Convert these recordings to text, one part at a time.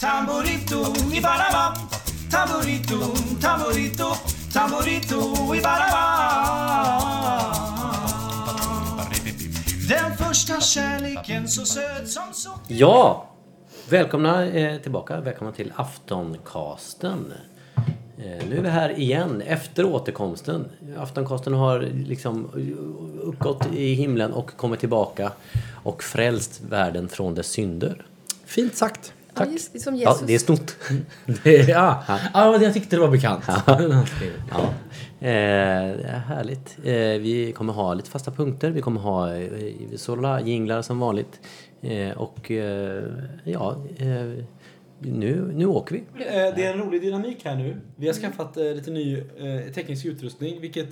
Tamborito i Baraba Tamborito, tamborito, tamborito i Baraba Den första kärleken så söt som så Ja! Välkomna eh, tillbaka. Välkomna till Aftoncasten. Eh, nu är vi här igen efter återkomsten. Aftoncasten har liksom uppgått i himlen och kommit tillbaka och frälst världen från dess synder. Fint sagt. Tack. Ja, just, som Ja, Jesus. det är stort. Det, ja. ja, jag tyckte det var bekant. Ja. Eh, det är härligt. Eh, vi kommer ha lite fasta punkter. Vi kommer ha eh, sådana jinglar som vanligt. Eh, och eh, ja, eh, nu, nu åker vi. Eh, Det är en rolig dynamik här nu. Vi har skaffat eh, lite ny eh, teknisk utrustning vilket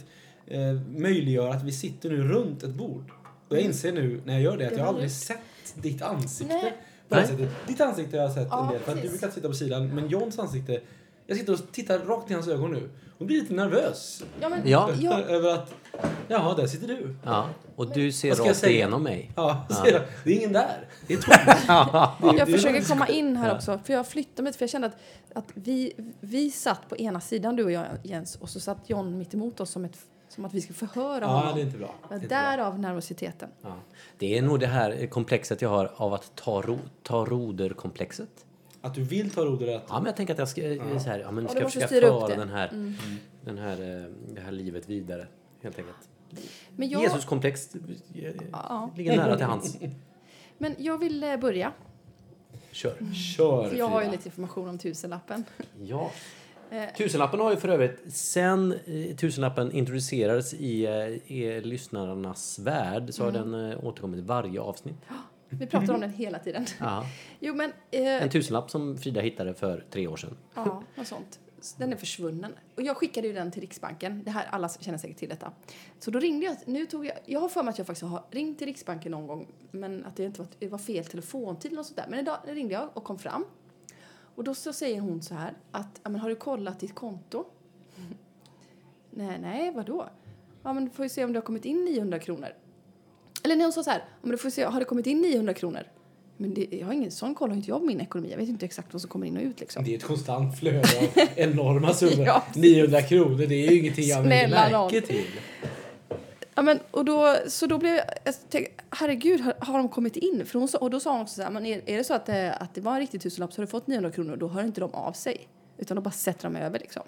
eh, möjliggör att vi sitter nu runt ett bord. Och jag inser nu när jag gör det att jag aldrig sett ditt ansikte. Nej. På det här Nej. sättet. Ditt ansikte har jag sett Ja, en del för att du brukar sitta på sidan. Men Johns ansikte, jag sitter och tittar rakt i hans ögon nu och blir lite nervös. Ja, men, Ja. ja. Över att, jaha, där sitter du. Ja, och du ser rakt igenom mig. Ja, jag. det är ingen där. Det är tomt. Jag försöker komma in här också, för jag flyttade mig för jag kände att, att vi, vi satt på ena sidan, du och jag Jens, och så satt John mitt emot oss som, ett, som att vi skulle förhöra Ja, honom. det är inte bra. Det är inte bra. Därav nervositeten. Ja. Det är nog det här komplexet jag har av att ta, ro, ta roder-komplexet. Att du vill ta rodret. Ja, men jag tänker att jag ska, eh, så här, ja, men Ja, ska försöka föra det. den här, Mm. den här, eh, det här livet vidare. Helt enkelt. Men jag, Jesus-komplex eh, Ja. ligger nära till hands. men jag vill börja, Kör. Kör för jag har ju lite information om tusenlappen. Ja. Eh, Tusenlappen har ju för övrigt, sen eh, tusenlappen introducerades i, eh, i lyssnarnas värld så har Mm. den eh, återkommit i varje avsnitt. vi pratar om den hela tiden. Ja. Jo, men... Eh, En tusenlapp som Frida hittade för tre år sedan. Ja, något sånt. Den är försvunnen. Och jag skickade ju den till Riksbanken. Det här, alla känner säkert till detta. Så då ringde jag. Nu tog jag, jag har för mig att jag faktiskt har ringt till Riksbanken någon gång. Men att det inte var, det var fel telefontid eller något sånt där. Men idag ringde jag och kom fram. Och då så säger hon så här att, ja men har du kollat ditt konto? nej, nej, vadå? Ja men du får ju se om det har kommit in 900 kronor. Eller nej, hon sa så här, ja, men du får se, har det kommit in 900 kronor? Men det, jag har ingen sån koll har inte jag på min ekonomi. Jag vet inte exakt vad som kommer in och ut liksom. Det är ett konstant flöde av enorma summor. Ja. 900 kronor, det är ju ingenting jag lägger märke till. Ja, men, och då, så då blev jag, jag tänkte, herregud, har, har de kommit in? För hon sa, och då sa hon också så här, men är, är det så att det, att det var en riktig tusenlapp så har du fått 900 kronor, då hör inte de av sig. Utan de bara sätter dem över liksom.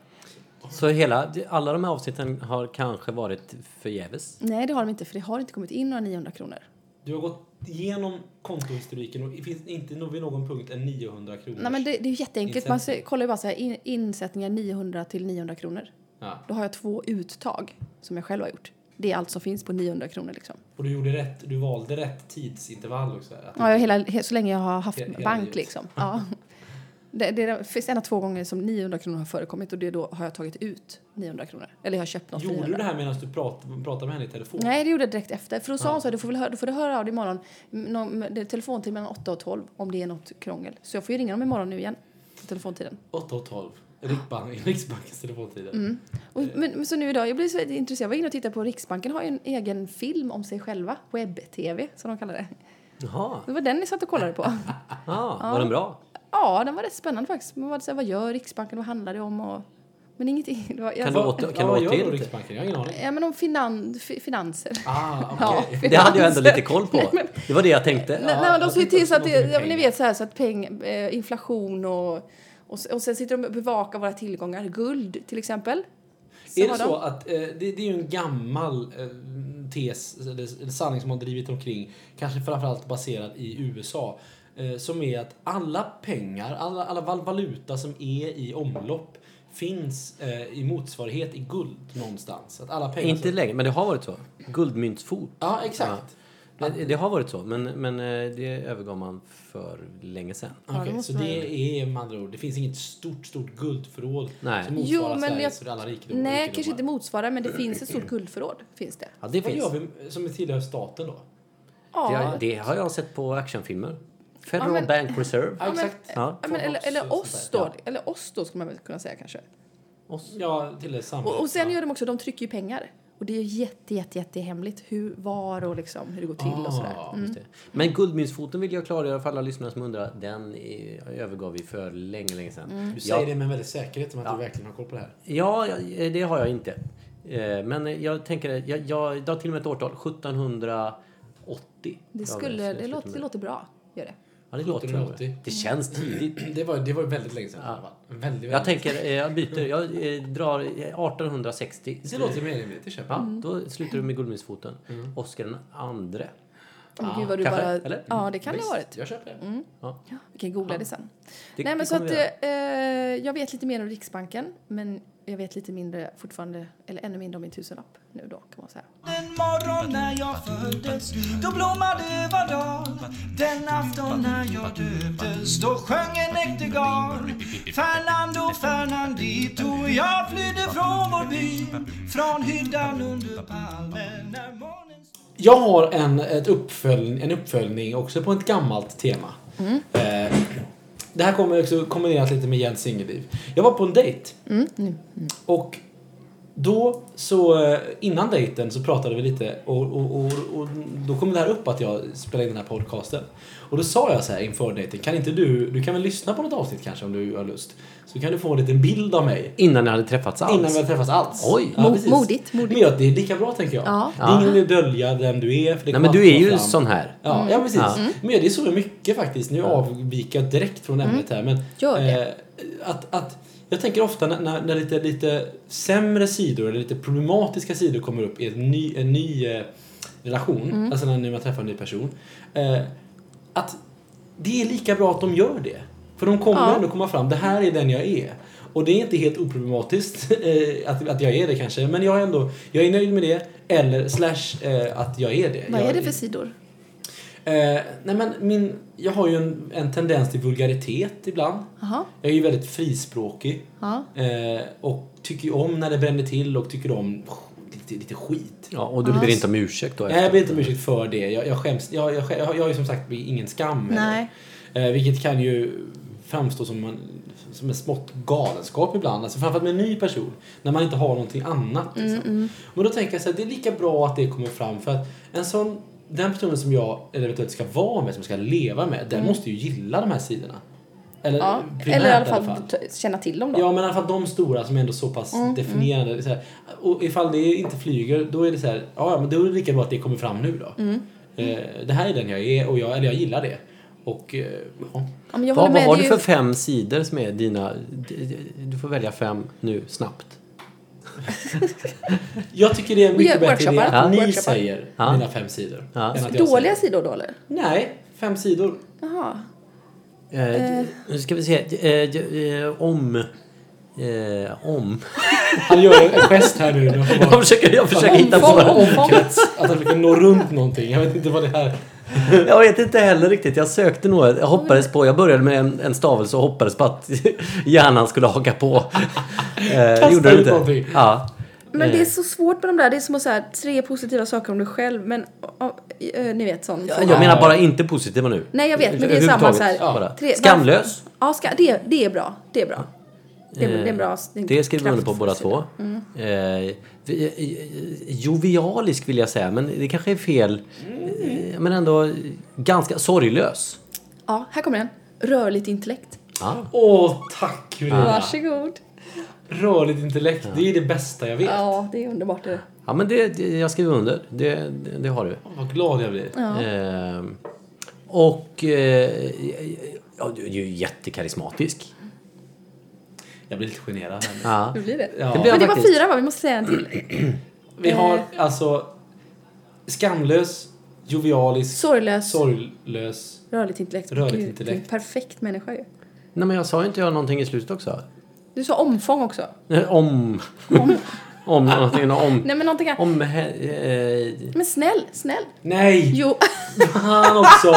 Så hela, alla de här avsnitten har kanske varit förgäves. Nej, det har de inte, för det har inte kommit in några 900 kronor. Du har gått igenom kontohistoriken och det finns inte vid någon punkt en 900 kronor. Nej, men det, det är jätteenkelt. Man ser, kollar ju bara så här, in, insättningar 900 till 900 kronor. Ja. Då har jag två uttag som jag själv har gjort. Det är allt som finns på 900 kronor liksom. Och du gjorde rätt, du valde rätt tidsintervall också. Ja, jag, hela, he- så länge jag har haft He- hela bank livet. liksom. Ja. Det, det finns ena två gånger som 900 kronor har förekommit och det då har jag tagit ut 900 kronor. Eller jag har köpt något Gjorde 900. du det här medan du prat, pratade med henne i telefon? Nej, det gjorde jag direkt efter. För då sa Ja. hon så här, du får, väl höra, du får höra av dig imorgon. Det är telefontid mellan 8 och 12 om det är något krångel. Så jag får ju ringa dem imorgon nu igen. På telefontiden. 8 och 12. Riksbank, Riksbankens telefontider. Mm. Och, men, men så nu idag, jag blev så intresserad. Jag var inne och tittade på Riksbanken har ju en egen film om sig själva. Webb-tv, som de kallar det. Jaha, Det var den ni satt och kollade på. ah, var den bra? Ja, den var rätt spännande faktiskt. Men vad, så här, vad gör Riksbanken? Vad handlar det om? Och, men ingenting. Det var, jag, Kan du åter- Vad- kan vad du gör lite? Riksbanken? Jag har ingen aning. Ja, men om finan, fi- finanser. Ah, Ja, okej. Det hade jag ändå finanser. lite koll på. Det var det jag tänkte. Nej, nej, men jag de tänkte till så att det, ja, men ni vet så här så att peng, eh, inflation och, och, och sen sitter de och bevakar våra tillgångar. Guld till exempel. Är har det de. så att eh, det, det är ju en gammal eh, tes eller, eller sanning som har drivit omkring, kanske framförallt baserad i USA, eh, som är att alla pengar, alla, alla val- valuta som är i omlopp finns eh, i motsvarighet i guld någonstans. Att alla pengar Inte som, längre, men det har varit så. Guldmyntsfot. Ja, exakt. Det, det har varit så, men, men eh, det övergav man för länge sedan. Okej, måste så det är med andra ord, det finns inget stort, stort guldförråd Nej. som Jo, motsvarar men Sveriges jag- för alla rikedomar. Nej, rikedomar. kanske inte motsvarar, men det finns ett stort guldförråd. Finns det. Ja, det Vad finns. gör vi som tillhör staten då? Ja, Det, det har jag sett på actionfilmer. Federal Ja, men- Bank Reserve. Ja, exakt. Ja. Ja, men, eller, eller oss då. Ja. Eller oss då skulle man väl kunna säga kanske. Oss. Ja, till det samhället. Och, och sen ja. gör de också, de trycker ju pengar. Och det är jätte, jätte, jätte hemligt hur, var och liksom, hur det går till och sådär. Ah, Mm. Men guldmyntsfoten vill jag klargöra för alla lyssnare som undrar. Den är, övergav vi för länge, länge sedan. Mm. Du säger Ja. det med en väldigt säkerhet som att du verkligen har koll på det här. Ja, jag- det har jag inte. Eh, Men jag tänker, jag, jag, har till och med ett årtal. 1780. Det, Ja, skulle, jag det, låter, det låter bra. Gör det. Ja, det låter 1780. bra. Det känns tidigt. Det var, det var väldigt länge sedan. fall. Väldigt, väldigt Jag tänker, eh, jag byter. Jag eh, drar eh, 1860. Det låter mer rimligt. Det köper. Ja, då slutar du med guldmyntsfoten. Oscar den andre. Åh, Gud vad du bara... eller? Ja, det kan det Visst, ha varit. Jag köper det. Mm. Ja. Vi kan googla det sen. Det- Nej, det men så att, göra. eh, jag vet lite mer om Riksbanken, men jag vet lite mindre fortfarande, eller ännu mindre om min tusenlapp nu då kan man säga. Den morgon när jag föddes, då blommade var dag. Den afton när jag döptes, då sjöng en näktergal. Fernando Fernandito, jag flydde från vår by. Från hyddan under palmen när månen Jag har en, ett uppfölj, en uppföljning också på ett gammalt tema. Eh, det här kommer också kombinerat lite med Jens singelliv. Jag var på en dejt. Och då så, eh, innan dejten så pratade vi lite och, och, och, och då kom det här upp att jag spelade in den här podcasten. Och då sa jag så här inför dejten, kan inte du, du kan väl lyssna på något avsnitt kanske om du har lust? Så kan du få en liten bild av mig. Innan ni hade träffats alls? Innan vi har träffats alls. Oj. Mo- precis. modigt, modigt. Men ja, det är lika bra tänker jag. Ja. Det är ingen idé att dölja vem du är. För det Nej, men du är ju fram. sån här. Ja, ja precis. Ja. Men det är så mycket faktiskt. Nu avviker jag direkt från ämnet här. Men, Gör det. eh, att, att, jag tänker ofta när, när, när lite, lite sämre sidor eller lite problematiska sidor kommer upp i en ny, en ny eh, relation, alltså när när man träffar en ny person, eh, att det är lika bra att de gör det. För de kommer Ja. ändå komma fram, det här är den jag är. Och det är inte helt oproblematiskt eh, att, att jag är det kanske, men jag är ändå, jag är nöjd med det. Eller slash eh, att jag är det. Vad jag, är det för sidor? Eh, nej men min, jag har ju en, en tendens till vulgaritet ibland. Jaha. Jag är ju väldigt frispråkig. Eh, och tycker ju om när det bränner till och tycker om lite, lite skit. Ja, och du ber inte om ursäkt då? Nej, jag ber inte om ursäkt för det. Jag, jag skäms. Jag, jag, jag, jag har ju som sagt ingen skam. Nej. Eh, vilket kan ju framstå som en, som en smått galenskap ibland. Alltså framförallt med en ny person. När man inte har någonting annat. Liksom. Men då tänker jag så här, det är lika bra att det kommer fram. För att en sån, den personen som jag eller eventuellt ska vara med, som ska leva med, den måste ju gilla de här sidorna. Eller, Ja. primärt Eller i alla fall t- känna till dem då. Ja, men i alla fall de stora som är ändå så pass definierande. Det är Så här, och ifall det inte flyger, då är det så här, ja men då är det lika bra att det kommer fram nu då. Eh, det här är den jag är och jag, eller jag gillar det. Och eh, ja. Ja, Vad, vad med. har du för ju- fem sidor som är dina... Du får välja fem nu, snabbt. Jag tycker det är mycket Gör- bättre idé att ni Workshoppar. säger Ja. mina fem sidor. Ja. Dåliga säger. sidor då eller? Nej, fem sidor. Jaha. Eh, Nu ska vi se. Eh, eh, om... Eh, om... Han gör en gest här nu. Jag försöker, jag försöker hitta på... Omfång, omfång. Krets, att han försöker nå runt någonting. Jag vet inte vad det här... Jag vet inte heller riktigt. Jag sökte nog. Jag hoppades på... Jag började med en, en stavelse och hoppades på att hjärnan skulle haka på. Eh, gjorde det inte. Ja. Men det är Eh, så svårt med de där. Det är som att säga tre positiva saker om dig själv. Men ja, eh, ni vet sån. Jag menar bara inte positiva nu. Nej jag vet men det är samma så här. Bara. tre- Skamlös. Ja, ska, det, det är bra. Det är bra. Det är, det är en bra. Eh, Det skriver vi under på båda två. Vi- eh, jovialisk vill jag säga, men det kanske är fel. Men ändå ganska sorglös. Ja, här kommer den. Rörligt intellekt. Ja. Åh, tack Julia. Varsågod. Rörligt intellekt, det är det bästa jag vet. Ja, det är underbart. Det. ja, men det, det, jag skriver under. Det, det, det har du. Vad glad jag blir. Eh, och eh, ja, du är ju jättekarismatisk. Jag blir lite generad här nu. Ja. Hur blir det? Ja. Det blir Men det var fyra va? Vi måste säga en till. Vi har alltså skamlös, jovialisk, Sorglös, sorglös. rörligt intellekt. Rörligt intellekt. Är perfekt människa ju. Nej, men jag sa ju inte jag någonting i slutet också? Du sa omfång också. Eh, Om... om någonting. Om... Nej men någonting annat. Om... Eh, Men snäll, snäll. Nej! Jo. Han också!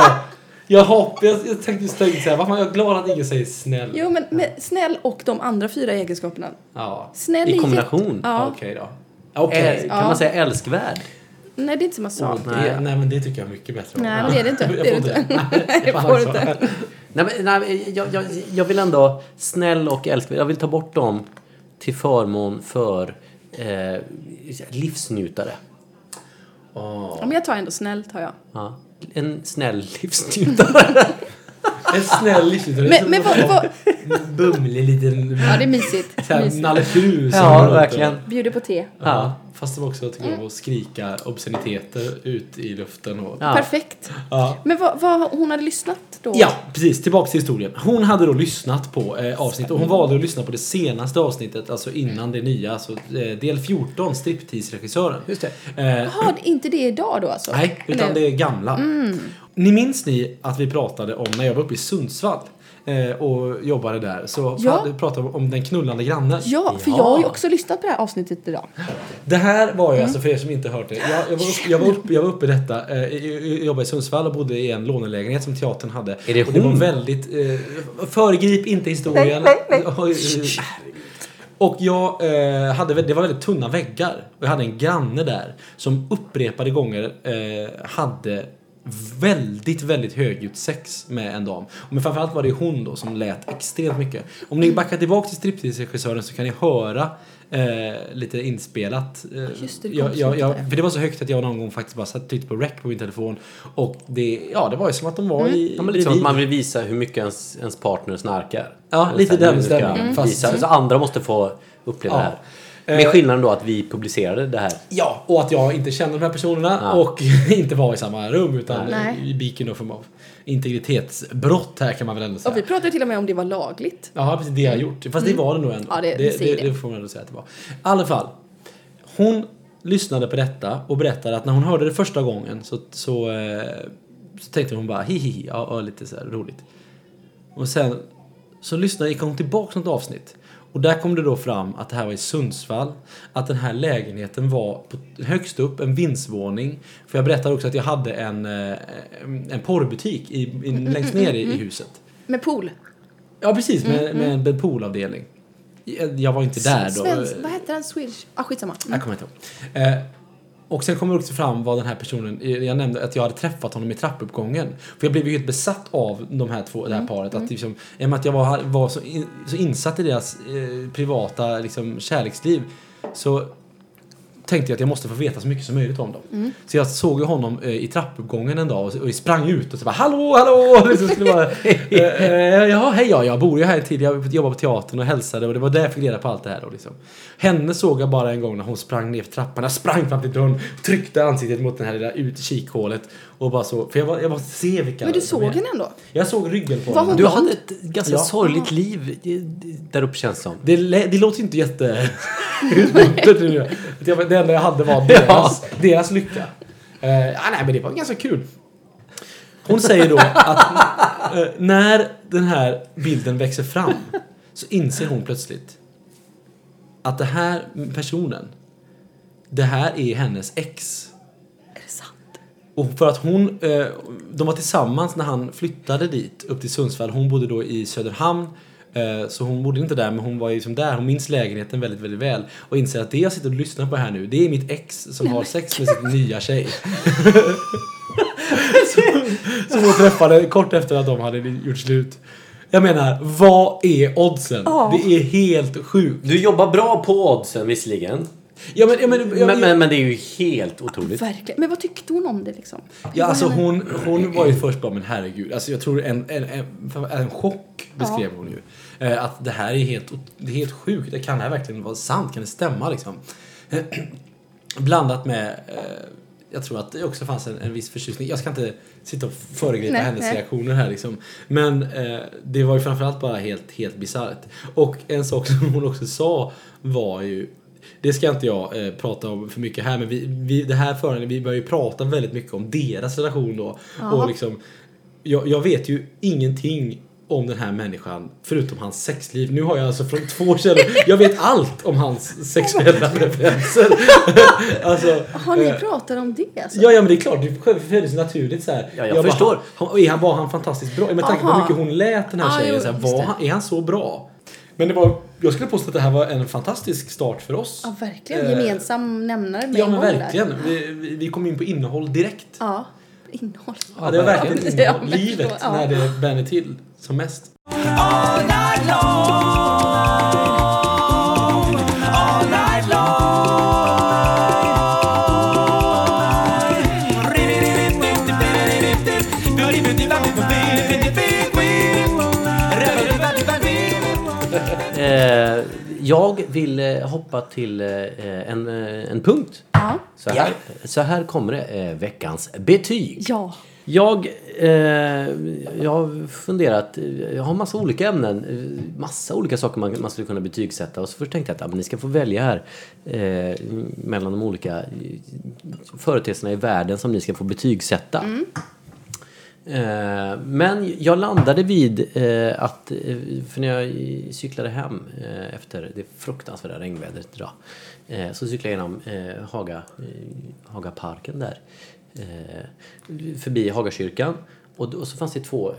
Jag hoppas, jag, jag tänkte just tänkte såhär, varför är jag glad att ingen säger snäll? Jo men med snäll och de andra fyra egenskaperna. Ja, Snäll I är kombination? Ja. okej då. Okej. eh, kan man säga älskvärd? Nej det är inte samma sak. Åh, det, nej men det tycker jag är mycket bättre om. Nej men det är det inte. Jag Det är inte. Nej, fan får inte. Nej, men, nej, jag, jag, jag vill ändå snäll och älskvärd. Jag vill ta bort dem till förmån för eh, livsnjutare. Åh. Ja, men jag tar ändå snäll, tar jag. Ja. En snäll livsnjutare. En snäll livsnjutare. Men, men vad, vad, bumlig liten... ja, det är mysigt. Mysigt. Nalle Puh som ja, verkligen. Bjuder på te. Ja. Fast de också tycker om att skrika obsceniteter ut i luften. Och... Ja. Perfekt. Ja. Men vad, vad hon hade lyssnat då? Ja, precis. Tillbaks till historien. Hon hade då lyssnat på eh, avsnitt och hon valde att lyssna på det senaste avsnittet, alltså innan det nya, alltså eh, del 14, striptease-regissören. Just det. Eh, Jaha, inte det idag då alltså? nej, utan Eller- det är gamla. Ni minns ni att vi pratade om när jag var uppe i Sundsvall eh, och jobbade där, så Ja. pratade vi om den knullande grannen. Ja, för Ja. jag har ju också lyssnat på det här avsnittet idag. Det här var ju Mm. alltså för er som inte hört det. Jag, jag, var, upp, jag, var, upp, jag var uppe i detta. Eh, jobbade i Sundsvall och bodde i en lånelägenhet som teatern hade. Är det och det var hon? väldigt... Eh, föregrip inte historien. Oj, eh, Och jag eh, hade, det var väldigt tunna väggar. Och jag hade en granne där som upprepade gånger eh, hade väldigt, väldigt högljutt sex med en dam. Men framförallt var det hon då som lät extremt mycket. Om ni backar tillbaka till striptease-regissören så kan ni höra eh, lite inspelat. Eh, Just det, det jag, jag, jag, för det var så högt att jag någon gång faktiskt bara satt tryckte på rec på min telefon. Och det, ja, det var ju som att de var i... Ja, men lite som att man vill visa hur mycket ens, ens partner snarkar. Ja, Eller lite den stämningen, fast- Visa, så andra måste få uppleva Ja. det här. Med Eh, skillnaden då att vi publicerade det här. Ja, och att jag inte kände de här personerna Ja. och inte var i samma rum utan Nej. vi begick ju någon form av integritetsbrott här kan man väl ändå säga. Och vi pratade till och med om det var lagligt. Ja, precis det jag har gjort. Fast det var det nog ändå. Ja, det- det, det, det. det får man ändå säga att det var. I alla fall. Hon lyssnade på detta och berättade att när hon hörde det första gången så, så, eh, så tänkte hon bara hihihi, ja, ja lite så här roligt. Och sen så lyssnade, gick hon tillbaka något avsnitt. Och där kom det då fram att det här var i Sundsvall. Att den här lägenheten var på, högst upp, en vindsvåning. För jag berättade också att jag hade en, eh, en porrbutik i, i, längst ner i, i huset. Med pool. Ja precis, med, med en poolavdelning. Jag, jag var inte där då. Svensk, vad hette den? Swedish? Ah, skitsamma. Mm. Jag kommer inte ihåg. Och sen kommer det också fram vad den här personen, jag nämnde att jag hade träffat honom i trappuppgången. För jag blev ju helt besatt av de här två, det här paret. Att liksom, att jag var, var så, in, så insatt i deras eh, privata liksom, kärleksliv så tänkte jag att jag måste få veta så mycket som möjligt om dem. Så jag såg ju honom eh, i trappuppgången en dag och, och sprang ut och så bara hallå, hallå! Liksom skulle bara, eh, eh, ja, hej, ja, jag bor ju här till, jag jobbar på teatern och hälsade och det var där jag fick reda på allt det här då liksom. Henne såg jag bara en gång när hon sprang ner för trappan. Jag sprang fram till dörren, tryckte ansiktet mot den här lilla ut kikhålet och bara så, för jag, var, jag måste se vilka Men du såg henne ändå? Jag såg ryggen på henne. Du hade ett ganska Ja. sorgligt liv där uppe känns det som. Det, det låter inte jätte... Det enda jag hade var deras, deras lycka. Uh, ja, nej, men det var ganska kul. Hon säger då att eh, när den här bilden växer fram så inser hon plötsligt att det här personen, det här är hennes ex. Och för att hon, eh, de var tillsammans när han flyttade dit upp till Sundsvall. Hon bodde då i Söderhamn. Eh, så hon bodde inte där men hon var ju liksom där. Hon minns lägenheten väldigt, väldigt väl. Och inser att det jag sitter och lyssnar på här nu, det är mitt ex som har sex med sin nya tjej. som, som hon träffade kort efter att de hade gjort slut. Jag menar, vad är oddsen? Ja. Det är helt sjukt. Du jobbar bra på oddsen visserligen. Ja, men, ja, men, jag, Men, men, men det är ju helt otroligt. Verkligen. Men vad tyckte hon om det liksom? Ja, alltså hon, hon var ju först bara, men herregud. Alltså jag tror en, en, en, en chock beskrev hon ju. Eh, att det här är helt, det är helt sjukt. Kan det här verkligen vara sant? Kan det stämma liksom? Blandat med, eh, jag tror att det också fanns en, en viss förtjusning. Jag ska inte sitta och föregripa Nej, hennes nej. reaktioner här liksom. Men eh, det var ju framförallt bara helt, helt bisarrt. Och en sak som hon också sa var ju det ska inte jag eh, prata om för mycket här men vi, vi, det här föranleder, vi börjar ju prata väldigt mycket om deras relation då. Och liksom, jag, jag vet ju ingenting om den här människan förutom hans sexliv. Nu har jag alltså från två källor, jag vet allt om hans sexuella preferenser. alltså, Har ni eh, pratat om det alltså? Ja, ja men det är klart, det föddes naturligt så här. Ja, jag bara, förstår. Han, är han, var han fantastiskt bra? Med tanke på hur Aha. mycket hon lät den här Ah, tjejen, så här, var han, är han så bra? Men det var, jag skulle påstå att det här var en fantastisk start för oss. Ja, verkligen. Eh, Gemensam nämnare med Ja en men där. verkligen. Vi, vi, kom in på innehåll direkt. Ja. Innehåll. Ja, det var verkligen Ja, innehåll. men Livet ja. när det bränner till som mest. All vill eh, hoppa till eh, en, eh, en punkt. Ja. Så här, så här kommer det. Veckans betyg. Ja. Jag, eh, jag har funderat, jag har massa olika ämnen, massa olika saker man, man skulle kunna betygsätta. Och så först tänkte jag att ja, men ni ska få välja här eh, mellan de olika företeelserna i världen som ni ska få betygsätta. Eh, Eh, men jag landade vid eh, att, eh, för när jag cyklade hem efter det fruktansvärda regnvädret idag, så cyklade jag genom Haga, Hagaparken där, förbi Hagakyrkan. Och, så fanns det två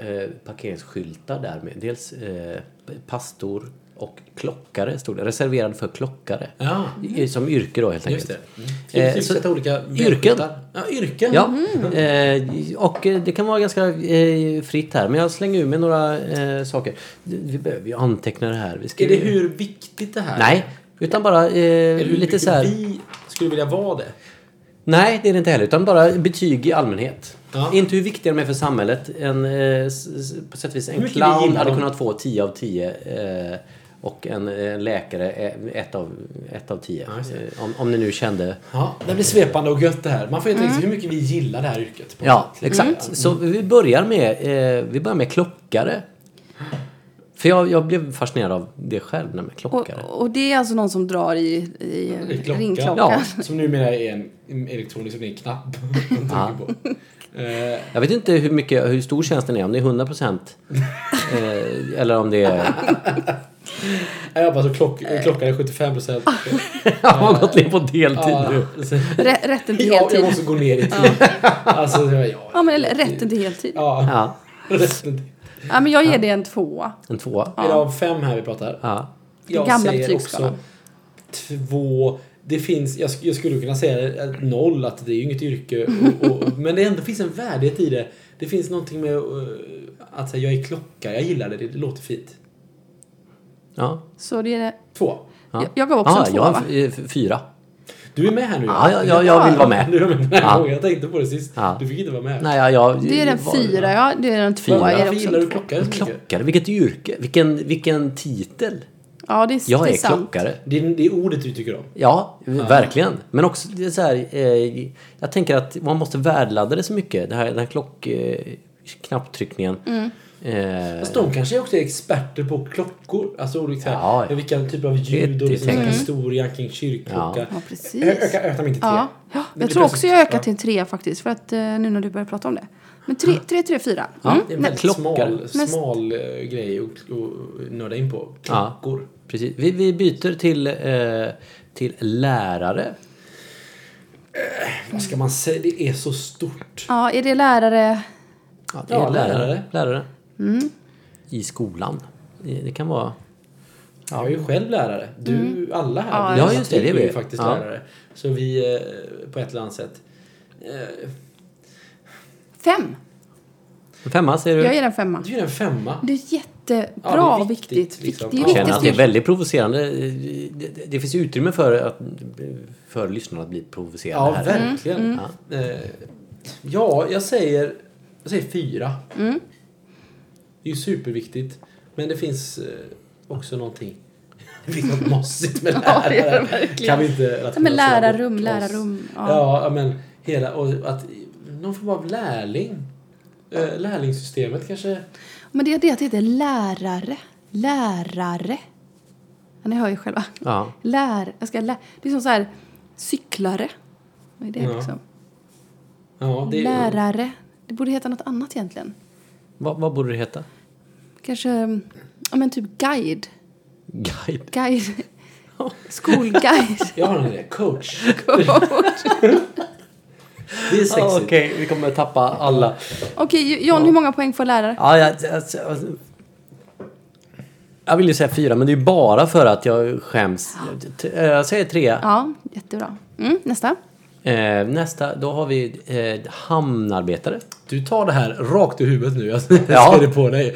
parkeringsskyltar där med dels pastor och klockare stod det, reserverad för klockare. Ja. I- Som yrke då helt Just enkelt. det. Mm. Eh, så- olika yrken. Ja, yrken. Ja, eh, och eh, det kan vara ganska eh, fritt här. Men jag slänger ur med några eh, saker. Vi behöver ju anteckna det här. Är det hur viktigt det här Nej, utan bara eh, lite så här... vi skulle vilja vara det? Nej, det är det inte heller. Utan bara betyg i allmänhet. Ja. Inte hur viktiga de är för samhället. En, eh, på sätt och vis, en clown hade kunnat få 10 av 10. Eh, och en, en läkare 1 av, ett av 10. Ja, just det. Eh, om, om ni nu kände... Ja, det blir svepande och gött det här. Man får ju tänka sig hur mycket vi gillar det här yrket. på Ja, sätt. exakt. Så vi börjar med, eh, vi börjar med klockare. För jag, jag blev fascinerad av det själv, när med Och, klockare. och det är alltså någon som drar i, i En klocka. ringklockan. Ja. Som numera är en elektronisk, det är en knapp Ja. Eh, Jag vet inte hur, mycket, hur stor tjänsten är, om det är 100 procent. eh, eller om det är... jag jobbar som klock, klockan är 75 procent. Jag har gått ner på deltid nu. Rä- Rätten till Ja, heltid. jag måste gå ner i tid. Alltså, det var jag. Ja, men eller rätten till heltid. Ja, Ja, rätten till. Ja, men jag ger det en tvåa. en tvåa. Är det av fem här vi pratar? Ja. Jag gamla säger också två. Det finns, jag, jag skulle kunna säga noll, att det är ju inget yrke. Och, och, men det ändå finns en värdighet i det. Det finns någonting med uh, att säga, jag är klocka, jag gillar det, det låter fint. Ja. Så det är Två. ja. Jag- jag gav också en tvåa, jag va? f- fyra. Du är med här nu Ja, ja, ja, jag vill vara med. Du är med den här Ja. Jag tänkte på det sist. Ja. Du fick inte vara med. Nej, jag, jag, Det är en var- fyra, ja. Det är en tvåa. Varför också gillar du klockare så? Klockare, vilket yrke, vilken, vilken titel. Ja, det är, Jag det är är sant. klockare. Det är, det är ordet du tycker om. Ja, verkligen. Men också det är så här, eh, jag tänker att man måste värdladda det så mycket. Det här, den här klock, eh, knapptryckningen. Mm. Eh, Fast de kanske också är experter på klockor. Alltså olika, Ja, ja. vilka typer av ljud och liksom historia kring kyrkklocka. Ja, precis. Ö- Öka, öka min till tre. Ja, ja. Jag tror också jag ökar ja. till en trea faktiskt. För att eh, nu när du börjar prata om det. Men tre, tre, tre, fyra. Ja, Mm. Det är en väldigt smal, smal eh, grej att nörda in på. Ja. Klockor. precis. Vi, vi byter till, eh, till lärare. Vad ska man säga? Det är så stort. Ja, är det lärare? Ja, det Ja, är lärare. lärare. lärare. Mm. I skolan. Det, det kan vara... Jag är ju själv lärare. Du, alla här. Ja, Ja, just det, tre det är är ju faktiskt Ja. lärare. Så vi, eh, på ett eller annat sätt. Eh, Fem. En femma säger du? Jag ger en femma. Du ger en femma. Det är jättebra Ja, det är och viktigt, viktigt. liksom. Det är Ja. Jag känner viktigt att det är väldigt provocerande. Det, det, det finns utrymme för, att, för lyssnarna att bli provocerade Ja, här. verkligen. Ja. Eh, ja, jag säger, jag säger fyra. Mm. Det är ju superviktigt. Men det finns eh, också någonting. Det finns något mossigt med Ja, det är lärare. kan vi inte Ja, men lärarrum, lärarrum. Ja. Ja, men hela... Och att, någon form av lärling. Eh, lärlingssystemet kanske. Men det är det att det heter lärare. Lärare. Ja, ni hör ju själva. Ja. Lär, jag ska lä, det är som så här cyklare. Vad är det Ja. liksom? Ja, det, Lärare. Det borde heta något annat egentligen. Vad, vad borde det heta? Kanske, ja men typ guide. Guide. Guide. Skolguide. Jag har en idé. Coach. Coach. Det är sexigt. Ah, Okej, vi kommer tappa alla. Okej, John, hur många poäng får lärare? Ja, jag, jag, jag, jag vill ju säga fyra, men det är ju bara för att jag skäms. Jag säger tre. Ja, jättebra. Mm, nästa. Eh, nästa, då har vi eh, hamnarbetare. Du tar det här rakt ur huvudet nu. Jag Ja. ser det på dig.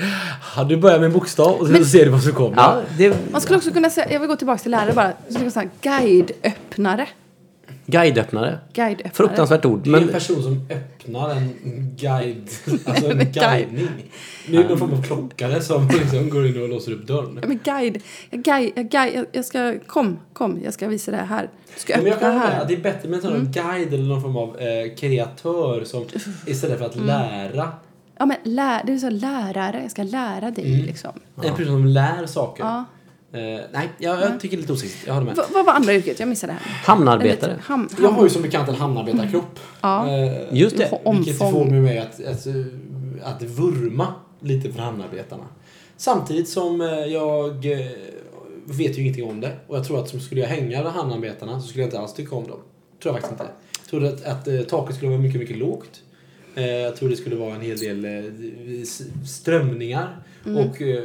Ja, Du börjar med en bokstav och sen ser du vad som kommer. Ja, det, Man skulle också kunna säga, jag vill gå tillbaka till lärare bara. Så skulle jag säga guideöppnare. Guideöppnare. Guideöppnare. Fruktansvärt ord. Det är en Men, person som öppnar en guide, alltså en Guide. guidning. Det är någon form av klockare som liksom går in och låser upp dörren. Ja, Men guide, jag, guide, jag, guide jag, jag ska, kom, kom, jag ska visa det här. Du ska Men jag öppna kan hålla med här. att det är bättre med en sån Mm. guide eller någon form av eh, kreatör som istället för att Mm. lära. Ja, men lär, det är så lärare, jag ska lära dig Mm. liksom. En person som lär saker. Ja. Eh, nej, jag, jag tycker det är lite osexigt. Jag håller med. V- vad var andra yrket? Jag missade det här. hamnarbetare. Eller, Ham, Jag ham, har ju som bekant en hamnarbetarkropp. Ja. Eh, Just det. Vilket får mig att, att, att vurma lite för hamnarbetarna. Samtidigt som eh, jag vet ju ingenting om det. Och jag tror att som skulle jag hänga med hamnarbetarna så skulle jag inte alls tycka om dem. Tror jag faktiskt inte. Jag tror att, att taket skulle vara mycket, mycket lågt. Eh, Jag tror det skulle vara en hel del eh, strömningar. Mm. Och eh,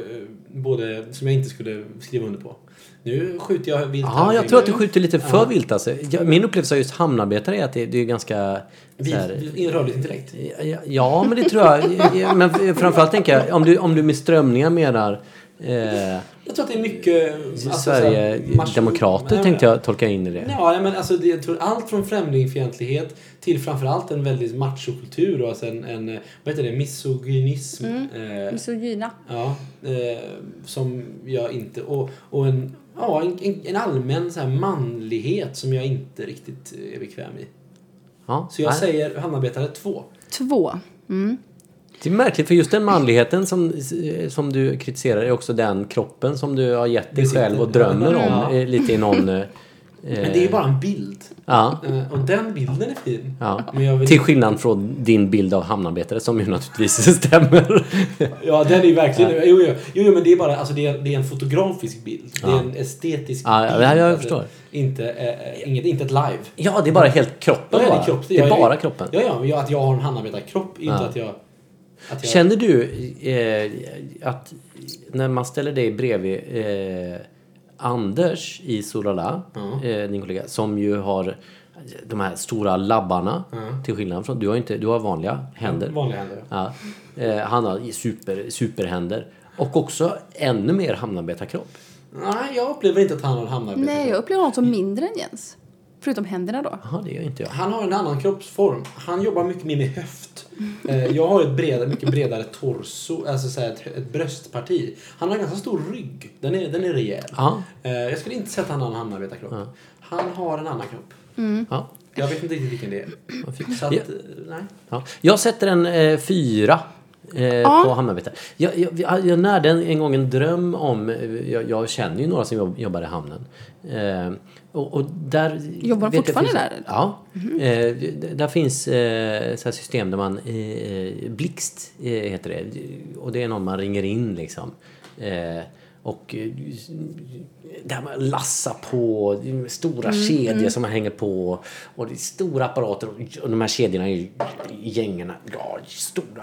både som jag inte skulle skriva under på. Nu skjuter jag vilt. Ja, jag tror att du skjuter lite för Ja. vilt alltså. Min upplevelse av just hamnarbetare är att det, det är ganska... Rörligt intellekt. Ja, ja, men det tror jag. Ja, Men framförallt tänker jag, om du, om du med strömningar menar eh, Jag tror att det är mycket... alltså, Sverigedemokrater tänkte jag tolka in i det. Ja, men alltså det, jag tror allt från främlingsfientlighet till framförallt en väldigt machokultur och alltså en, en vad heter det, misogynism. Eh, misogyna. ja, eh, som jag inte... Och, och en, ja, en, en, allmän så här manlighet som jag inte riktigt är bekväm i. Ja, Så jag nej. säger hamnarbetare 2. Två. Mm. Det är märkligt för just den manligheten som, som du kritiserar är också den kroppen som du har gett dig själv och drömmer om Ja. eh, lite i någon... eh, Men det är ju bara en bild. Ja, Eh, och den bilden är fin. ja. Vill Till skillnad från din bild av hamnarbetare som ju naturligtvis stämmer. Ja, den är ju verkligen... Jo, jo, jo, jo, men det är bara alltså, det är, det är en fotografisk bild. Det är Ja. en estetisk Ja, ja, bild. jag Alltså, förstår. Inte, eh, inget, inte ett live. Ja, det är bara helt kroppen Ja, ja, det är kropp. Det är Jag bara kroppen. Ja, ja, men jag, att jag har en hamnarbetarkropp, inte Ja. att jag... Att jag Känner du eh, att när man ställer dig bredvid eh, Anders i Solala, eh, din kollega, som ju har de här stora labbarna Ja. till skillnad från, du har inte, du har vanliga händer. Vanliga händer. Ja. Eh, han har super, superhänder. Och också ännu mer hamnarbetarkropp. Nej, jag upplever inte att han har hamnarbetarkropp. Nej, jag upplever honom som mindre än Jens. Förutom händerna då. Jaha, det gör inte jag. Han har en annan kroppsform. Han jobbar mycket mer med höft. Eh, jag har ett bredare, mycket bredare torso, alltså så här ett, ett bröstparti. Han har en ganska stor rygg. Den är, den är rejäl. Ja. Eh, jag skulle inte säga att han har en hamnarbetarkropp. Ja. Han har en annan kropp. Ja. Jag vet inte riktigt vilken det är. Så att, Ja. eh, nej. Ja. Jag sätter en eh, fyra eh, på hamnarbetare. Jag, jag, jag, närde en, en gång en dröm om, eh, jag, jag känner ju några som jobb, jobbar i hamnen. Eh, och, och där... Jobbar de fortfarande finns- där? Ja. Eh, d- där finns eh, så här system där man, eh, Blixt eh, heter det. Och det är någon man ringer in liksom. Och eh, där man lassar på det stora Mm, kedjor som man hänger på. Och det är stora apparater och- de här kedjorna är ju gängorna, ja stora.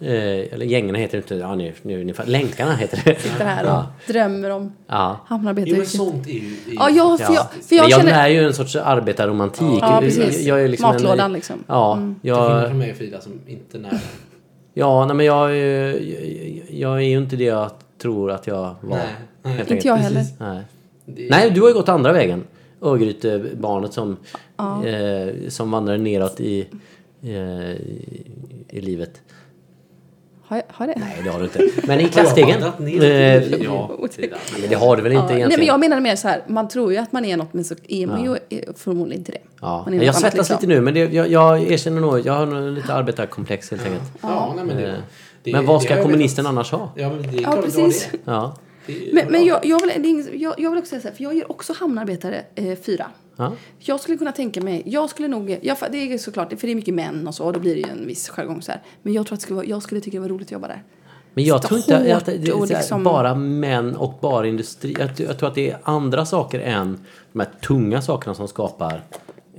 Eh, eller gängorna heter det inte, ja nu, nu, nu länkarna heter det. Sitter här och Ja. drömmer om Ja. hamnarbetaryrket. Jo, men sånt är ju... Är Ja, jag, för jag, Ja. för jag Men jag känner... är ju en sorts arbetarromantik. Ja, precis. Jag, jag är liksom Matlådan en, liksom. Ja, skillnad jag, från mig och Frida som inte när... ja nej, men jag, är- jag, jag är ju inte det jag tror att jag var. Nej, nej. Inte enkelt. jag heller. Nej. Det Nej, du har ju gått andra vägen. Örgryte-barnet som, eh, som vandrar neråt i, eh, i, i livet. Har jag, har det? Nej, det har du inte. Men i klassstegen. Eh, Ja, det har du väl inte Ja, egentligen? nej, men jag menade mer så här, man tror ju att man är något men så är man Ja. ju förmodligen inte det. Ja, jag svettas liksom. lite nu, men det, jag, jag erkänner nog, jag har nog lite arbetarkomplex helt enkelt. Ja, nej, men det, Eh, det, Men vad ska kommunisten annars ha? Ja, men det är Ja, precis. det. Ja. Det är Men, men jag, jag, vill, jag, jag vill också säga så här, för jag ger också hamnarbetare eh, fyra. ja. Jag skulle kunna tänka mig, jag skulle nog, jag, det är såklart, för det är mycket män och så, och då blir det ju en viss jargong så här. Men jag tror att det skulle vara, jag skulle tycka det var roligt att jobba där. Men jag Sitta tror inte att det är liksom- bara män och bara industri. Jag, jag tror att det är andra saker än de här tunga sakerna som skapar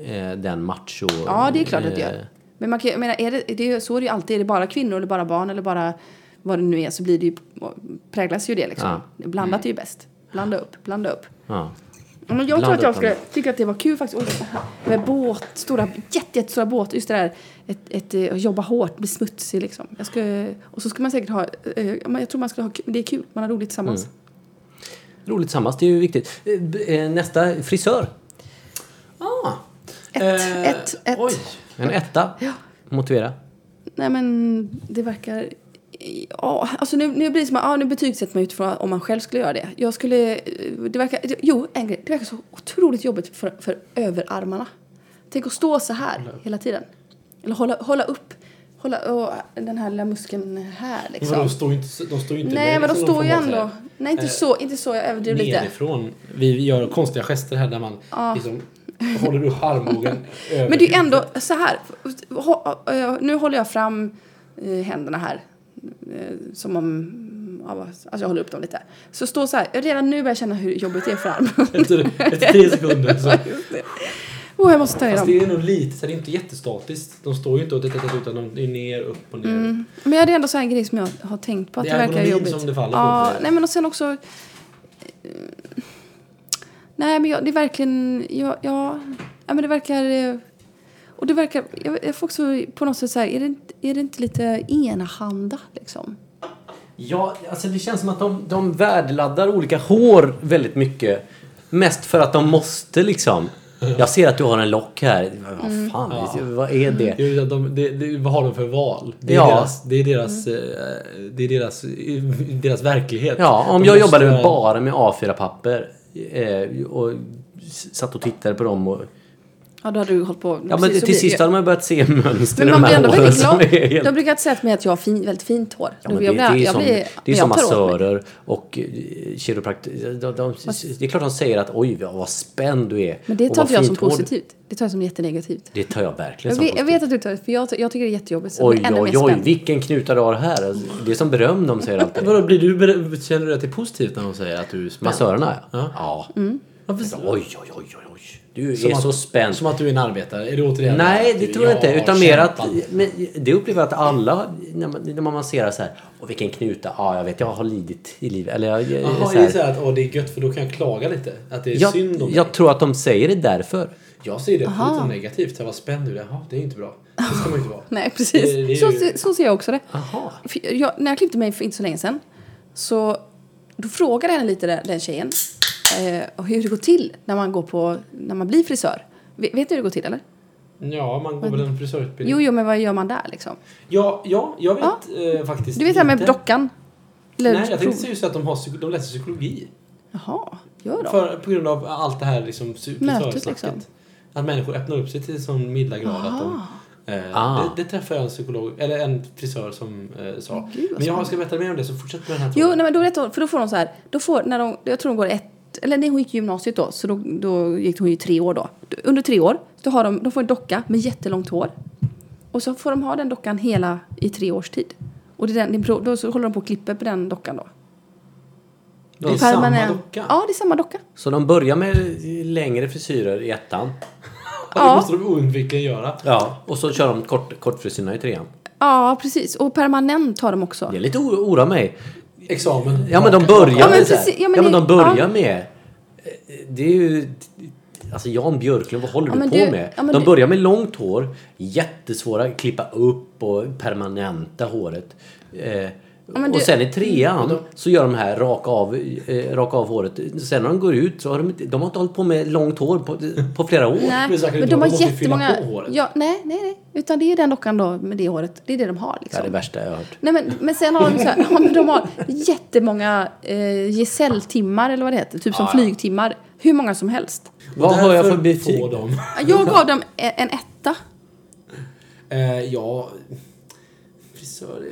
eh, den macho... Ja, det är klart att det eh, gör. Men man kan, jag menar, är det, det är, så är det ju alltid. Är det bara kvinnor eller bara barn eller bara vad det nu är så blir det ju, präglas ju det liksom. Ja. Blandat är ju bäst. Blanda upp, blanda upp. Ja. Men jag tror Blanda att jag skulle tycka att det var kul faktiskt. Med båt, stora, jätte, jättestora båt. Just det där, ett, ett, eh, att jobba hårt, bli smutsig liksom. Jag skulle, och så skulle man säkert ha, eh, jag tror man skulle ha, det är kul, man har roligt tillsammans. Mm. Roligt tillsammans, det är ju viktigt. Eh, Nästa, frisör. Ah, Ett, Eh, ett, ett. Oj. En etta. Motivera. Nej men det verkar... Ja, alltså nu, nu blir det som att ja, nu betygsätter man utifrån om man själv skulle göra det. Jag skulle... Det verkar... Jo, en grej. Det verkar så otroligt jobbigt för, för överarmarna. Tänk att stå så här hela tiden. Eller hålla, hålla upp. Hålla och den här lilla muskeln här liksom. Vadå, de står ju inte, de står inte Nej, men de står ju ändå... Nej, inte eh, så. Inte så. Jag överdriver lite. Nedifrån. Vi gör konstiga gester här där man liksom håller upp armbågen över Men det är ändå så här. Eh, Nu håller jag fram eh, händerna här. eh, Som om... Alltså jag håller upp dem lite. Så stå så här. Redan nu börjar jag känna hur jobbigt det är för armen. Efter, efter tre sekunder så. Åh, jag måste ta i Fast dem. det är nog lite, så det är inte jättestatiskt. De står ju inte ett håll utan de är ner, upp och ner. Mm. Men det är ändå så här en grej som jag har tänkt på. Att Det det, är verkar jobbigt. som det faller ja, nej men och sen också... Nej men jag, det är verkligen... Ja, ja, ja men det verkar... eh, Och det verkar... Jag, jag får också på något sätt så här, är det, inte- är det inte lite enahanda liksom? Ja, alltså det känns som att de, de värdeladdar olika hår väldigt mycket. Mest för att de måste liksom. Jag ser att du har en lock här. Vad fan, vad är det? Jo, de, det, det, vad har de för val? Det är Ja. deras, det är deras, eh, det är deras, deras verklighet. Ja, om De jag måste jobbade bara med A4-papper eh, och satt och tittade på dem och... Ja, då hade du hållit på... Ja, men till blir sist hade man börjat se mönster Men i man de blir här ändå håren väldigt som glad. helt... De brukar säga till mig att jag har fin, väldigt fint hår. Ja, men det, jag det är ju jag som, blir- det är som jag massörer och eh, kiropraktorer. De, de, det är klart de säger att oj vad spänd du är. Men det tar inte jag som hår positivt. Det tar jag som jättenegativt. Det tar jag verkligen Jag som vet, jag positivt. vet att du tar det, för jag, jag tycker det är jättejobbigt. Så jag Oj, blir oj, oj, spänd. vilken knuta du har här. Alltså, Det är som beröm de säger alltid. Vadå, blir du, känner du att det är positivt när de säger att du är spänd? Massörerna ja. Ja. Mm. Oj, oj, oj, oj, oj. Du Som är att- så spänd. Som att du är en arbetare? Är det återigen Nej, det tror jag inte. Utan mer att... Men det upplever jag att alla, när man, när man masserar så här. Åh, vilken knuta. Ja, jag vet, jag har lidit i livet. Eller jag... Jaha, är det så här. att åh, det är gött för då kan jag klaga lite? Att det är Jag, synd om jag mig? tror att de säger det därför. Jag ser det som negativt. Jag var spänd nu. Jaha, det är inte bra. Det ska man inte vara. Nej, precis. Det- det så, ju- så ser jag också det. Jaha. För Jag, när jag klippte mig för inte så länge sedan så då frågade jag henne lite, den, den tjejen, eh, och hur det går till när man, går på, när man blir frisör. Vet, vet du hur det går till eller? Ja, man går väl en frisörutbildning? Jo, jo, men vad gör man där liksom? Ja, ja, jag vet eh, faktiskt Du vet det här med dockan? Eller Nej, jag tänkte just att de, har, de läser psykologi. Jaha, gör de? För, på grund av allt det här liksom, frisörsnacket. liksom. Att människor öppnar upp sig till sån milda grad att de... Eh, Ah. det, det träffade jag en psykolog, eller en frisör som eh, sa. Gud, Men jag ska berätta mer om det så fortsätt med den här Jo, tråden. nej, men då vet hon, för då får de så här, då får, när de, jag tror de går ett, eller när hon gick i gymnasiet då, så då, då gick hon ju tre år då. Under tre år, då har de, de får en docka med jättelångt hår. Och så får de ha den dockan hela i tre års tid. Och det är den, det är pro- då så håller de på och klipper på den dockan då. Det är samma Permanent- docka? Ja, det är samma docka. Så de börjar med längre frisyrer i ettan. Ja. Det måste de oundvikligen göra. Ja. Och så kör de kort, kortfrisyrerna i trean. Ja, precis. Och permanent har de också. Det är lite oro, oroar mig. Examen. Ja men de börjar Ja, men med precis. Ja, Ja men men det- de börjar ja. med... eh, Det är ju... Alltså Jan Björklund, vad håller Ja, du men på du- med? ja, men de börjar med långt hår, jättesvåra, klippa upp och permanenta håret. Eh, men och sen i trean så gör de här raka av, eh, raka av håret. Sen när de går ut så har de, de har inte hållit på med långt hår på, på flera år. Nej, Men men de har de fylla jättemånga... Ja, nej, nej, nej. Utan det är den dockan då med det håret. Det är det de har Det är liksom. det värsta jag har hört. Nej, men, men sen har de så här, ja, men de har jättemånga eh, gesälltimmar eller vad det heter, typ som flygtimmar. Hur många som helst. Vad har jag för betyg? Jag gav dem en, etta. Eh, ja... Frisör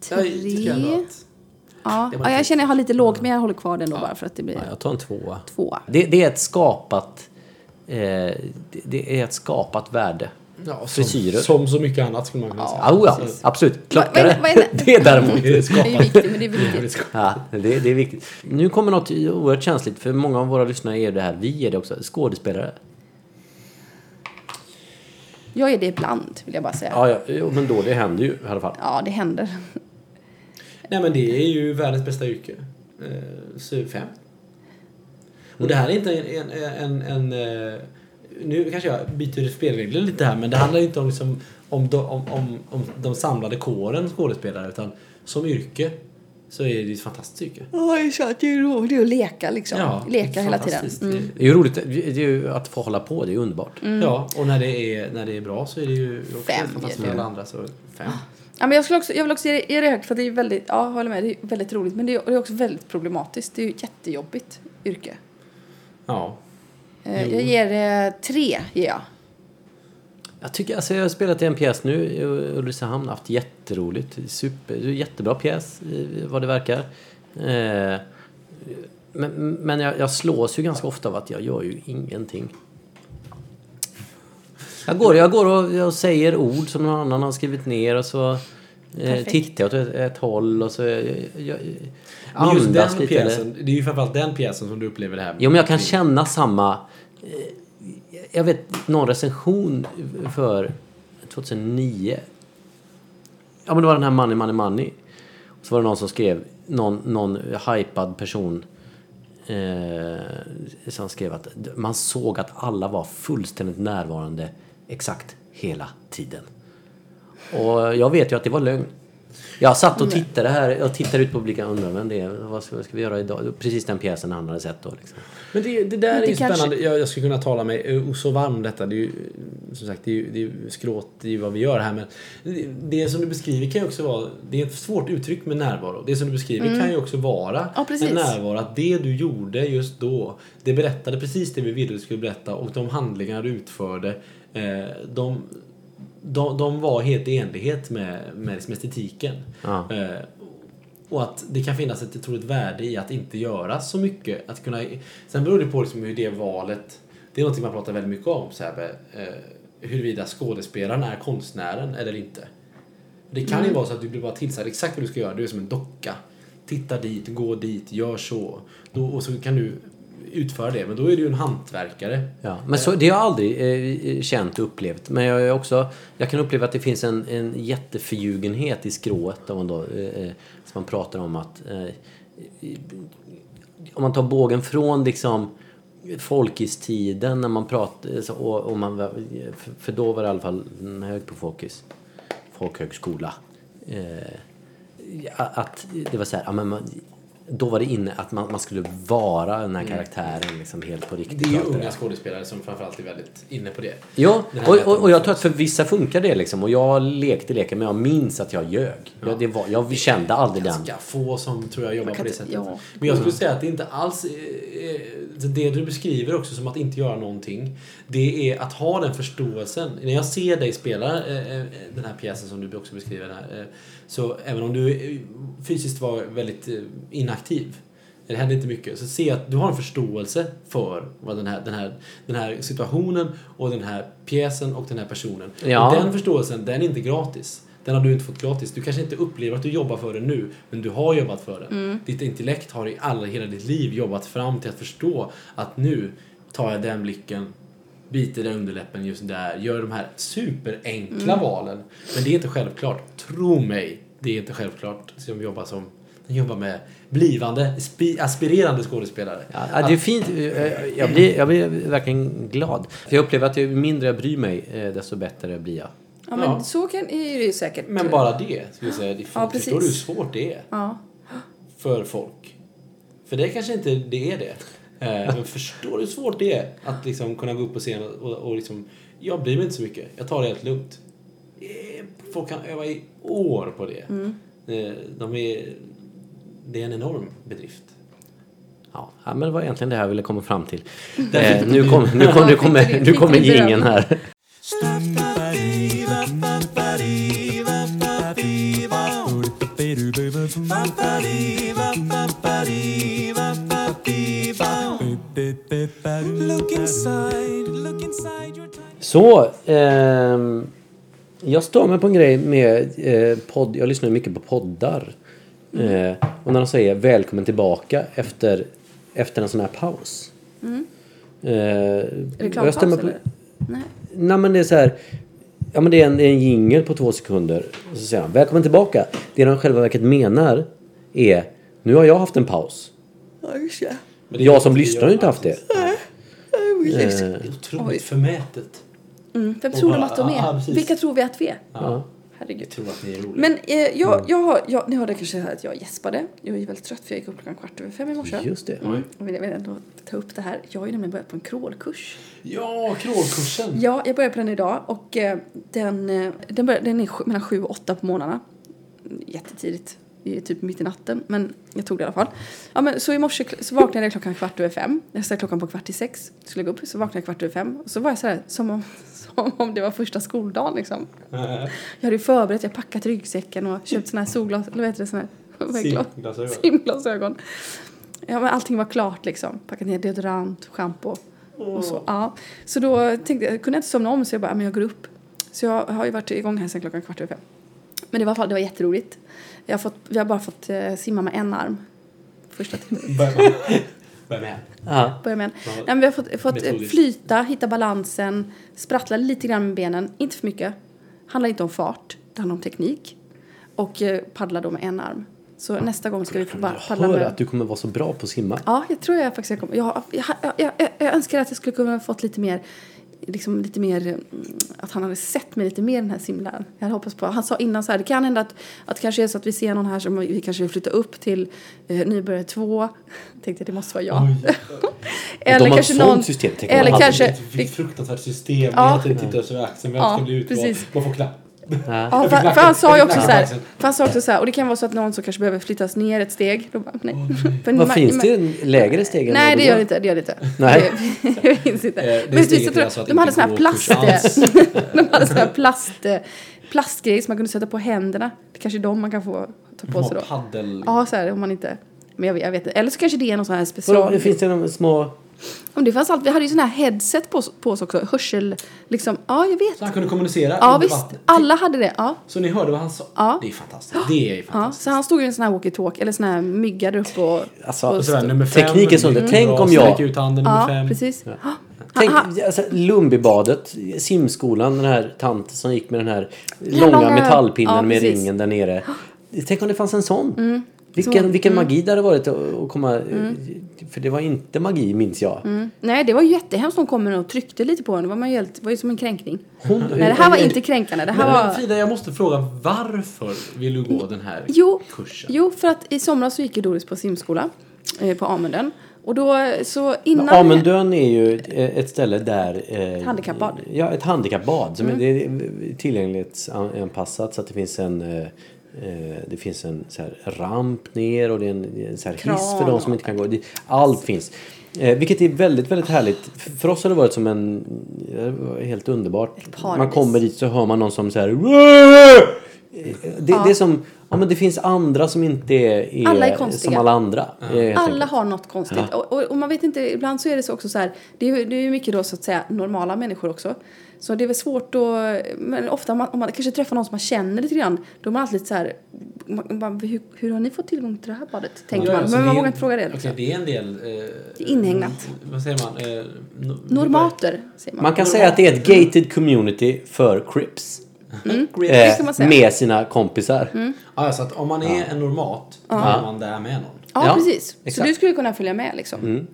tre. Ja, ja, jag känner jag har lite lågt, men jag håller kvar den då bara för att det blir Ja, jag tar en tvåa. tvåa. Det, det är ett skapat... Eh, det, det är ett skapat värde. Ja, som, Frisyrer. som så mycket annat skulle man kunna säga. Ja, oh ja, absolut. Klockare. det- vad är det? Det är däremot Det är Det är skapat. viktigt, men det är viktigt. Ja, det, det är viktigt. Nu kommer något oerhört känsligt för många av våra lyssnare är det här. Vi är det också. Skådespelare. Jag är det ibland, vill jag bara säga. Ja, ja, jo, men då det händer ju i alla fall. Ja, det händer. Nej men det är ju världens bästa yrke. Eh, så fem. Och det här är inte en... en, en, en eh, nu kanske jag byter spelregler lite här men det handlar inte om, liksom, om, de, om, om, om de samlade kåren skådespelare utan som yrke så är det ju ett fantastiskt stycke. Ja, det är sant. Det är roligt. Att leka liksom. leka hela tiden. Mm. Det är ju roligt det är ju att få hålla på, det är ju underbart. Ja, och när det, är, när det är bra så är det ju också Fem, fantastiskt du. alla andra. Så fem. Ja, men jag, skulle också, jag vill också ge det, högt för det är väldigt, ja, håller med, det är väldigt roligt. Men det är, det är också väldigt problematiskt. Det är ju ett jättejobbigt yrke. Ja. Eh, jag ger det tre, ger jag. Jag, tycker, alltså jag har spelat i en pjäs nu i Ulricehamn, haft jätteroligt. Super, det är en jättebra pjäs eh, vad det verkar. Eh, men men jag, jag slås ju ganska ofta av att jag gör ju ingenting. Jag går, jag går och jag säger ord som någon annan har skrivit ner och så eh, Perfekt. tittar jag åt ett, ett håll och så jag, jag, Men just andas den lite. pjäsen, det är ju framförallt den pjäsen som du upplever det här jo men jag kan känna samma... Jag vet någon recension för 2009. Ja men det var den här Money Money Money. Och så var det någon som skrev, någon, någon hypad person eh, som skrev att man såg att alla var fullständigt närvarande exakt hela tiden. Och jag vet ju att det var lögn. Jag satt och tittade här, jag tittade ut på publiken och undrade vem det är, vad ska, vad ska vi göra idag? Precis den pjäsen han hade sett då liksom. Men det, det där Men är det ju kanske- spännande. Jag, jag skulle kunna tala mig eh, så varm om detta. Det är ju, som sagt, det är ju, det är ju skråt i vad vi gör här. Men det, det som du beskriver kan ju också vara... Det är ett svårt uttryck med närvaro. Det som du beskriver kan ju också vara Mm. Ja, en närvaro. Att det du gjorde just då, det berättade precis det vi ville du skulle berätta. Och de handlingar du utförde, eh, de, de, de var helt i enlighet med, med liksom estetiken. Ja. Eh, och att det kan finnas ett otroligt värde i att inte göra så mycket. Att kunna, sen beror det på liksom hur det valet... Det är något man pratar väldigt mycket om, Sebbe. Eh, huruvida skådespelaren är konstnären eller inte. Det kan ju vara så att du blir bara tillsagd exakt vad du ska göra. Du är som en docka. Titta dit, gå dit, gör så. Då, och så kan du utföra det. Men då är du ju en hantverkare. Ja, men så, det har jag aldrig eh, känt och upplevt. Men jag, är också, jag kan uppleva att det finns en, en jätteförljugenhet i skrået. Om man, då, eh, eh som man pratar om att... Eh, om man tar bågen från liksom folkistiden när man pratade... Och, och man, för, då var det i alla fall hög på folkis, folkhögskola. Eh, att det var så här, ja, men man, då var det inne att man, man skulle vara den här karaktären liksom helt på riktigt. Det är ju det unga skådespelare som framförallt är väldigt inne på det. Ja, och, och, och jag tror att för vissa funkar det liksom. Och jag lekte leken, men jag minns att jag ljög. Jag, det var, jag kände aldrig den. ganska få som tror jag jobbar på det sättet. ja. Men jag skulle säga att det inte alls det du beskriver också som att inte göra någonting. Det är att ha den förståelsen. När jag ser dig spela eh, eh, den här pjäsen som du också beskriver här, eh, så även om du eh, fysiskt var väldigt eh, inaktiv det hände inte mycket. Så jag att du har en förståelse för vad den, här, den, här, den här situationen och den här pjäsen och den här personen. Ja. Och den förståelsen, den är inte gratis. Den har du inte fått gratis. Du kanske inte upplever att du jobbar för den nu, men du har jobbat för den. Ditt intellekt har i alla, hela ditt liv jobbat fram till att förstå att nu tar jag den blicken, biter den underläppen just där, gör de här superenkla valen. Men det är inte självklart. Tro mig, det är inte självklart som jobbar som jobbar med blivande, spi- aspirerande skådespelare. Ja, det är fint. Eh, Jag blir, jag blir verkligen glad. För jag upplever att ju mindre jag bryr mig, eh, desto bättre blir jag. Ja, men Ja. så kan, är det ju säkert. Men bara det, skulle jag säga. Det, Ja, förstår du hur svårt det är? Ja. för folk. För det kanske inte det är det. Eh, Men förstår du hur svårt det är att liksom kunna gå upp på scen och, och liksom, jag bryr mig inte så mycket. Jag tar det helt lugnt. Eh, Folk kan öva i år på det. Eh, De är, det är en enorm bedrift. Ja, men det var egentligen det här jag ville komma fram till. Eh, nu kommer nu kom, nu kommer, nu kommer ingen här. Så, ehm, jag står mig på en grej med eh, podd. Jag lyssnar mycket på poddar. Eh, och när de säger välkommen tillbaka efter, efter en sån här paus. Eh, Reklampaus stämmer på- eller? Nej. Nej men det är så här. Ja men det är en, det är en jingle på två sekunder. Och så säger han välkommen tillbaka. Det de själva verket menar är nu har jag haft en paus. Ja, just det. Men det är Jag som lyssnar har inte haft det. faktiskt. Eh, Det är otroligt förmätet. Mm. Vem tror de att de är? precis. Vilka tror vi att vi är? ja. herregud. Jag tror att ni är roliga. Men eh, jag, jag, har, jag, ni hörde kanske här att jag gäspade. Jag är väldigt trött för jag gick upp klockan kvart över fem i morse. Just det. Mm. Och vill jag vill ändå ta upp det här. Jag har ju nämligen börjat på en crawlkurs. Ja, crawlkursen. Ja, jag börjar på den idag och eh, den, eh, den, börjar, den är sju, mellan sju och åtta på morgnarna. Jättetidigt. Är typ mitt i natten, men jag tog det i alla fall. Ja, men, så i morse så vaknade jag klockan kvart över fem. Jag ställde klockan på kvart i sex. Skulle gå upp, så vaknade jag kvart över fem. Och så var jag så här, som om, som om det var första skoldagen liksom. Jag hade ju förberett, jag packat ryggsäcken och köpt såna här solglas, eller vad heter det, såna här? Simglasögon. simglasögon. Ja, men allting var klart liksom. Packat ner deodorant, schampo och så. Ja. Så då tänkte jag, kunde jag inte somna om så jag bara, "Ja, men jag går upp. Så jag har ju varit igång här sedan klockan kvart över fem. Men det var, det var jätteroligt. Jag har, fått, vi har bara fått eh, simma med en arm. Första timmen. Börja med. Ja. Börja med. Nej, men vi har fått, fått eh, Metodiskt. flyta, hitta balansen, sprattla lite grann med benen. Inte för mycket. Handlar inte om fart, det handlar om teknik. Och eh, paddla då med en arm. Så nästa gång ska vi få bara paddla Hör med... att du kommer vara så bra på att simma. Ja, jag tror jag faktiskt jag kommer. Jag, jag, jag, jag, jag, jag önskar att jag skulle kunna ha fått lite mer liksom lite mer, mm, att han hade sett mig lite mer den här simläraren. Jag hade hoppats på, han sa innan så här, det kan hända att, att det kanske är så att vi ser någon här som vi kanske vill flytta upp till eh, nybörjare två. Tänkte jag, det måste vara jag. De har ett sånt system, eller kanske, Ett, fruktansvärt system. Ja. Hela tiden tittar över axeln. Vem Ja, ska bli utvald? Man får klapp. Ja. Ja, för, för han sa ju också så här, för han sa också så här, och det kan vara så att någon som kanske behöver flyttas ner ett steg. Då bara, nej. För Vad ma- finns ma- det en lägre steg än Nej, vad det gör det inte. Det gör det inte. Nej. Det, det finns inte. Det Men steget jag tror, är alltså att de hade såna här plast... de hade såna här plast, plastgrejer som man kunde sätta på händerna. Det kanske är de man kan få ta på sig då. Paddel. Ja, så här om man inte... Men jag, vet- jag vet inte. Eller så kanske det är någon sån här special... finns det några små... Om det fanns allt. Vi hade ju såna här headset på, oss- på oss också. Hörsel... Liksom. Ja, jag vet. Så han kunde kommunicera Ja, visst. vattnet. Alla hade det. Ja. Så ni hörde vad han sa? Ja. Det är fantastiskt. Det är Ja, fantastiskt. så han stod ju i en sån här walkie-talkie, eller sån här mygga där uppe och... Alltså, och Och så där, nummer fem. Teknik är sånt där. Mm. Tänk Bra, om jag- ut handen, nummer Ja, fem. precis. Ja. Tänk, alltså, Lumbibadet, simskolan, den här tanten som gick med den här långa, långa- metallpinnen ja, med. Mm. ringen där nere. Tänk om det fanns en sån. Vilken, Så- mm. vilken magi det hade varit att komma... För det var inte magi, minns jag. Mm. Nej, det var ju jättehemskt. De kom och tryckte lite på henne. Det var, man ju helt, det var ju som en kränkning. Hon, Nej, det här var inte kränkande. Det här Men, men var... Frida, jag måste fråga varför vill du gå den här Jo, kursen? jo, för att i somras så gick ju Doris på simskola eh, på Amunden. Och då så innan... Amundön är ju ett ställe där... Eh, Handikappbad. Ja, ett handikappbad. Som Mm. är, det är tillgänglighetsanpassat så att det finns en... Eh, eh, det finns en så här ramp ner och det är en, en så här hiss för de som inte kan gå. Allt finns. Eh, vilket är väldigt, väldigt härligt. För oss har det varit som en... Helt underbart. Man kommer dit så hör man någon som så här... "Wah!" Det, det är som... Ja, men det finns andra som inte är, är Alla är konstiga. som alla andra. eh, helt Alla har något konstigt. Och, och, och man vet inte, ibland så är det så också så här, det är ju det är mycket då så att säga normala människor också. Så det är väl svårt att, men ofta om man, om man kanske träffar någon som man känner lite grann, då är man alltid lite så här, man, man, hur, hur har ni fått tillgång till det här badet? Tänker Ja, man, alltså men man vågar inte fråga det. Liksom. Okej, det är en del... Eh, Det är inhägnat. Vad säger man? Eh, no- Normater, säger man. Man kan säga att det är ett gated community för Crips. Kan man säga. med sina kompisar. Ja, så att om man är en normat, då är man där med någon. Ja, Ja, precis. Så exakt. du skulle kunna följa med liksom.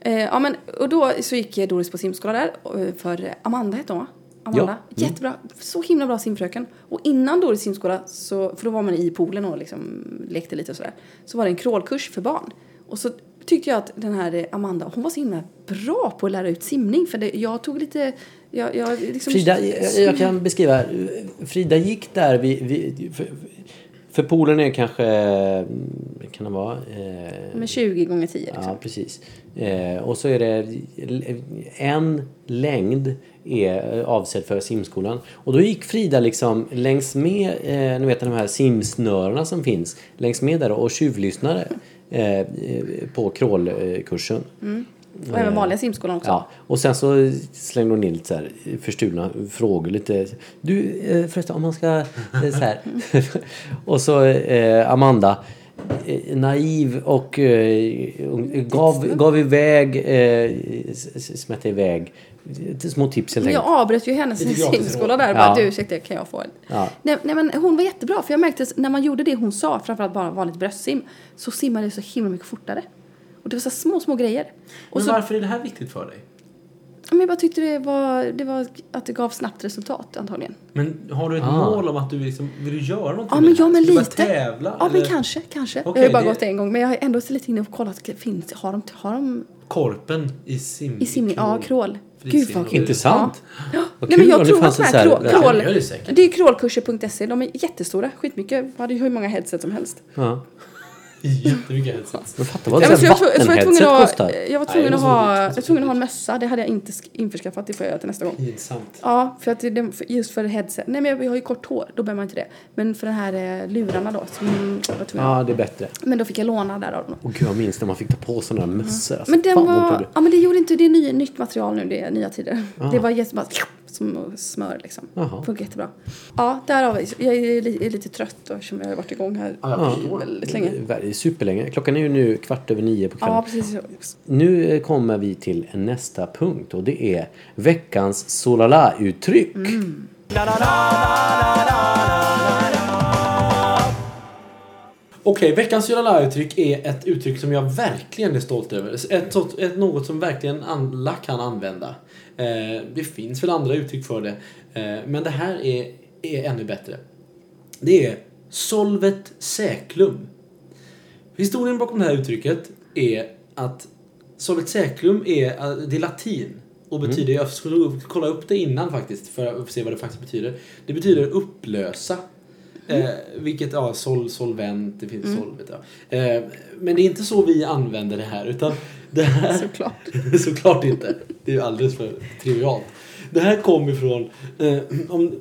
Eh, ja, men, och då så gick eh, Doris på simskola där eh, för eh, Amanda hette hon va? Amanda. Ja. Jättebra. Så himla bra simfröken. Och innan Doris simskola, så, för då var man i poolen och liksom lekte lite och sådär, så var det en crawlkurs för barn. Och så tyckte jag att den här Amanda, hon var så himla bra på att lära ut simning. För det, jag tog lite, jag, jag liksom... Frida, jag, jag kan beskriva. Frida gick där vid, vid, för, för poolen är kanske, kan det vara? Eh, Med 20 gånger 10 liksom. Ja, precis. Eh, och så är det en längd är avsedd för simskolan. Och då gick Frida liksom längs med, eh, ni vet de här simsnörena som finns, längs med där och tjuvlyssnade eh, på crawlkursen. Och även vanliga simskolan också. Ja, och sen så slängde hon in lite så här förstulna frågor lite. Du eh, förresten om man ska eh, så här. och så eh, Amanda eh, naiv och eh, gav, gav iväg, eh, smätte iväg lite små tips helt Men enkelt. jag avbröt ju hennes simskola där. Ja. Bara, du, ursäkta, kan jag få en? Ja. Nej, nej, men hon var jättebra. För jag märkte att när man gjorde det hon sa, framförallt bara vanligt bröstsim, så simmade det så himla mycket fortare. Och det var så små, små grejer. Och Men så, varför är det här viktigt för dig? Men jag bara tyckte det var, det var att det gav snabbt resultat antagligen. Men har du ett Ah. mål om att du liksom, vill du göra någonting Ja, men ja, men lite. tävla? Ja, men eller? kanske, kanske. jag Okej, har bara det- gått en gång, men jag har ändå lite inne och kollat. Finns, har, de, har de Korpen i sim... i simning? Ja, krål. Gud vad kul. Intressant. Ja. Vad Nej, men jag det tror att fanns de en här så här- krål, Ja, krål, det är krålkurser.se. De är jättestora, skitmycket. Jag hade ju hur många headset som helst. Ja. Jättemycket headset. Men fatta vad Ja, jag, var- jag, tvungen att, kostar. jag var tvungen Nej, att det var så ha, jag var tvungen att ha en mössa. Det hade jag inte sk- införskaffat. Det får jag göra till nästa gång. Pinsamt. Ja, för att det, just för headset. Nej, men jag, jag har ju kort hår. Då behöver man inte det. Men för den här eh, lurarna då. Som jag var Ja, det är bättre. Men då fick jag låna där av dem. Och gud, jag minns när man fick ta på sådana där mössor. Alltså, Men den var, ja men det gjorde inte, det är ny, nytt material nu, det är nya tider. Det var jättebra, som smör liksom. Jaha. Funkar jättebra. Ja, därav, jag är, li- är lite trött då, eftersom jag har varit igång här Ja, väldigt länge. Det är Superlänge. Klockan är ju nu kvart över nio på kvällen. Ja, precis. Nu eh, kommer vi till nästa punkt och det är veckans solala-uttryck. Mm. Okej, veckans Jolala-uttryck är ett uttryck som jag verkligen är stolt över. Ett, ett, något som verkligen alla kan använda. Eh, det finns väl andra uttryck för det, eh, men det här är, är ännu bättre. Det är solvet säklum. Historien bakom det här uttrycket är att solvet säklum är, eh, det är latin och betyder, jag skulle kolla upp det innan faktiskt för att se vad det faktiskt betyder. Det betyder upplösa. Eh, vilket, ja, sol, solvent, det finns solvet. Ja. Eh, men det är inte så vi använder det här utan det här... Såklart. Såklart inte. Det är alldeles för trivialt. Det här kom ifrån... Eh, om,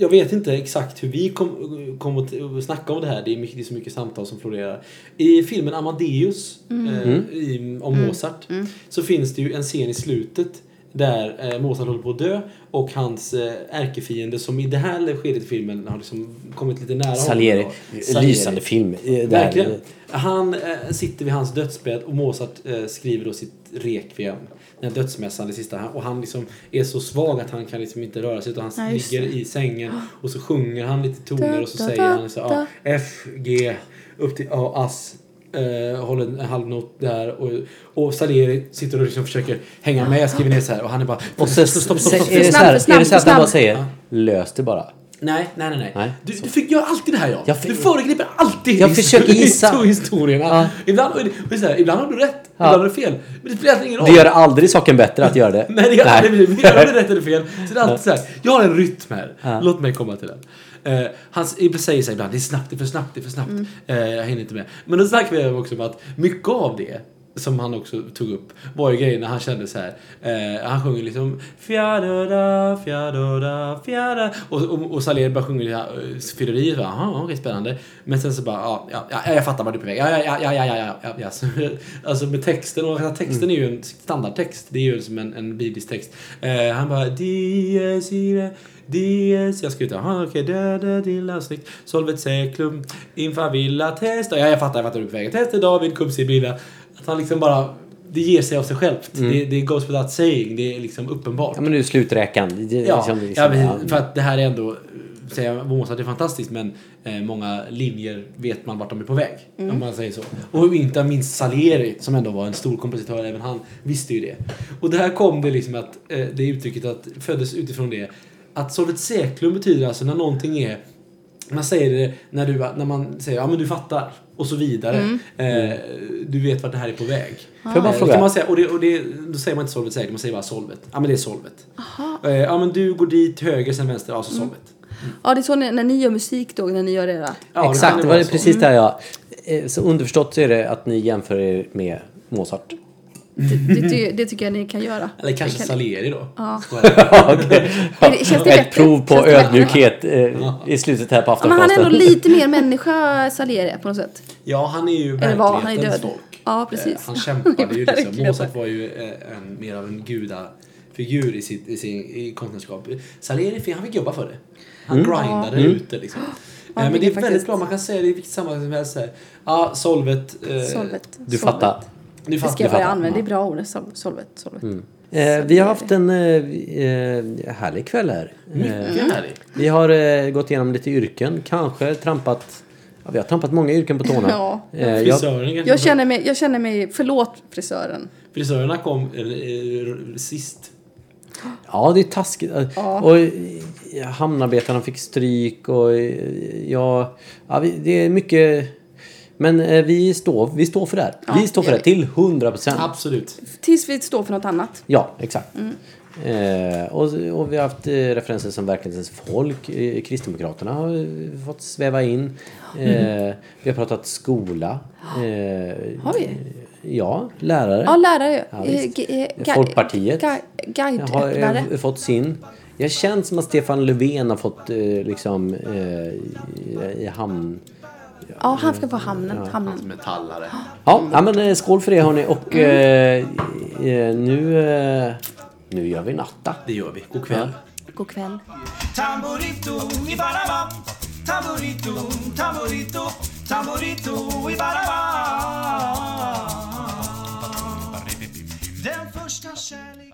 jag vet inte exakt hur vi kom, kom att snacka om det här. Det är, mycket, det är så mycket samtal som florerar. I filmen Amadeus eh, i, om Mozart så finns det ju en scen i slutet där eh, Mozart håller på att dö och hans eh, ärkefiende som i det här skedet i filmen har liksom kommit lite nära Salieri. honom. Salieri. Lysande film. Eh, där- Verkligen. Han eh, sitter vid hans dödsbädd och Mozart eh, skriver då sitt rekviem. Den här dödsmässan, det sista. Och han liksom är så svag att han kan liksom inte röra sig utan han just ligger i sängen och så sjunger han lite toner och så säger han så, ja, F, G, upp till A, Ass. Eh, håller en halvnot där och, och Salieri sitter och liksom försöker hänga med, skriver ner så här och han är bara Och så, stopp, stopp, stopp, är, det så här, är det så att han bara säger Ja. lös det bara? Nej, nej, nej. nej. Nej, du, du fick göra alltid det här ja. Jag fick- Du föregriper alltid Jag försöker gissa. his- historierna. Ja. Ibland, och det- och här, ibland har du rätt, Ja. ibland har du fel. Men det spelar ingen roll. Det gör aldrig saken bättre att göra det. Nej, det gör aldrig det. Gör du rätt eller fel så det är alltid så här. Jag har en rytm här. Ja. Låt mig komma till den. Uh, han säger här ibland, det är snabbt, det är för snabbt, det är för snabbt. Mm. Eh, jag hinner inte med. Men då snackar vi också om att mycket av det som han också tog upp var ju grejer när han kände så här. eh, han sjunger liksom fjädera, fjädera, fjädera och, och, och Salieri bara sjunger uh, fylleriet. Jaha, okej, spännande. Men sen så bara, ja, ja, ja, jag fattar vad du är på väg. Ja, ja, ja, ja, ja, ja, ja, ja. Så, Alltså med texten, och texten är ju en standardtext. Det är ju som en, en biblisk text. Eh, han bara, dies ire, dies. Jag ut, jaha, okej, döda dilla, snyggt. Solvet seklum, inför villa testa. Ja, jag fattar, jag fattar vad du är på väg. Testa David, cum sibilla. Han liksom bara, det ger sig av sig självt. Det, det goes without saying. Det är liksom uppenbart. Ja men nu är sluträkan. Det, Ja, liksom- liksom- ja, men för att det här är ändå, säga Mozart är fantastiskt men eh, många linjer vet man vart de är på väg. Om man säger så. Och inte minst Salieri som ändå var en stor kompositör, även han visste ju det. Och där kom det liksom att, eh, det uttrycket att, föddes utifrån det. Att solvet seklum betyder alltså när någonting är man säger det när, du, när man säger ja men du fattar och så vidare. Eh, du vet vart det här är på väg. Får jag bara Eh, fråga? Kan man säga, och det, och det, då säger man inte solvet säkert, man säger bara solvet. Ja men det är solvet. Eh, ja men du går dit höger sen vänster, alltså solvet. Ja, det är så när, när ni gör musik då, när ni gör era... Ja, Exakt, det var det precis där jag... eh, Så underförstått så är det att ni jämför er med Mozart. Det, det, det tycker jag ni kan göra. Eller kanske kan- Salieri då. Ja. Det Ett bättre? prov på ödmjukhet eh, i slutet här på Ja, men han är ändå lite mer människa, Salieri, på något sätt. Ja, han är ju var han är verklighetens död. folk. Ja, precis. Eh, Han kämpade ju liksom. Mozart var ju eh, en, mer av en gudafigur i, sitt, i sin i konstnärskap. Salieri, han fick jobba för det. Han grindade ut det liksom. Ja, men det är väldigt faktiskt- bra, man kan säga det i vilket sammanhang som helst. Ja, solvet. Eh, Solvet. Du Solvet. fattar. Ska fattar. jag börja fattar. använda. Det är bra ord. Sol- Solvet. Solvet. Eh, vi har haft en eh, eh, härlig kväll här. Eh, Mycket härligt. vi har eh, gått igenom lite yrken, kanske trampat... Ja, vi har trampat många yrken på tårna. Ja. Eh, jag. Jag känner mig, jag känner mig, förlåt frisören. Frisörerna kom eh, sist. Ja, det är taskigt. Och eh, hamnarbetarna fick stryk och ja, ja det är mycket... Men eh, vi står, vi står för det här. vi står för det det till 100 procent. Absolut. Tills vi står för något annat. Ja, exakt. Eh, och, och vi har haft eh, referenser som Verklighetens folk. Eh, Kristdemokraterna har eh, fått sväva in. Eh, vi har pratat skola. Eh, Har vi? Ja, lärare. Ja, lärare. Ja, Folkpartiet. har eh, fått sin. Jag känns som att Stefan Löfven har fått eh, liksom eh, i, i hamn. Ja, han ska på hamnen. hamnen. Hans metallare. Ja, ja men eh, skål för det hörni och mm. eh, eh, nu, eh, nu gör vi natta. Det gör vi. God kväll. God kväll. Tamburito Ibaraba Tamburito, tamburito, tamburito Ibaraba Den första kärleken